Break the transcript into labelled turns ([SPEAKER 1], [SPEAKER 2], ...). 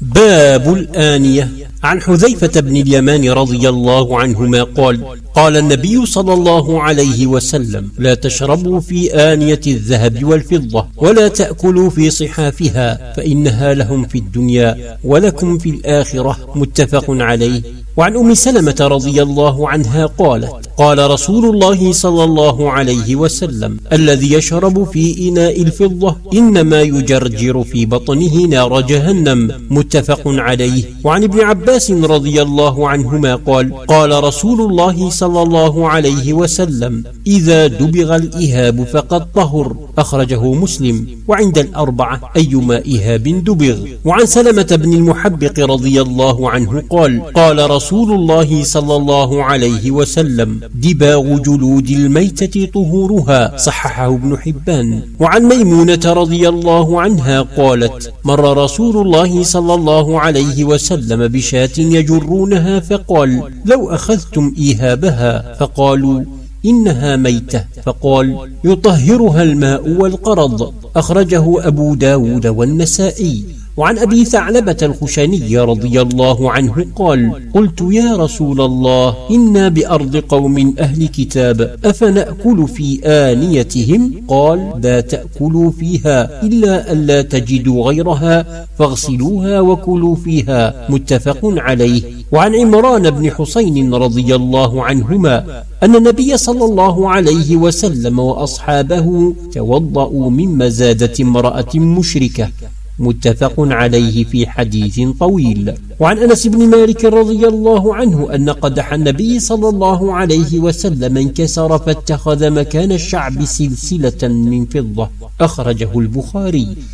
[SPEAKER 1] باب الآنية. عن حذيفة بن اليمان رضي الله عنهما قال قال النبي صلى الله عليه وسلم لا تشربوا في آنية الذهب والفضة ولا تأكلوا في صحافها فإنها لهم في الدنيا ولكم في الآخرة متفق عليه. وعن أم سلمة رضي الله عنها قالت قال رسول الله صلى الله عليه وسلم الذي يشرب في إناء الفضة إنما يجرجر في بطنه نار جهنم متفق عليه. وعن ابن عباس رضي الله عنهما قال قال رسول الله صلى الله عليه وسلم إذا دبغ الإهاب فقد طهر أخرجه مسلم. وعند الأربعة أيما إهاب دبغ وعن سلمة بن المحبق رضي الله عنه قال قال رسول الله صلى الله عليه وسلم دباغ جلود الميتة طهورها صححه ابن حبان. وعن ميمونة رضي الله عنها قالت مر رسول الله صلى الله عليه وسلم بشاة يجرونها فقال لو أخذتم إيهابها؟ فقالوا إنها ميتة. فقال يطهرها الماء والقرض. أخرجه أبو داود والنسائي. وعن أبي ثعلبة الخشني رضي الله عنه قال قلت يا رسول الله إنا بأرض قوم أهل كتاب أفنأكل في آنيتهم؟ قال لا تأكلوا فيها إلا ألا تجدوا غيرها فاغسلوها وكلوا فيها متفق عليه. وعن عمران بن حسين رضي الله عنهما أن النبي صلى الله عليه وسلم وأصحابه توضأوا من مزادة امرأة مشركة. متفق عليه في حديث طويل. وعن أنس بن مالك رضي الله عنه أن قدح النبي صلى الله عليه وسلم انكسر فاتخذ مكان الشعب سلسلة من فضة. أخرجه البخاري.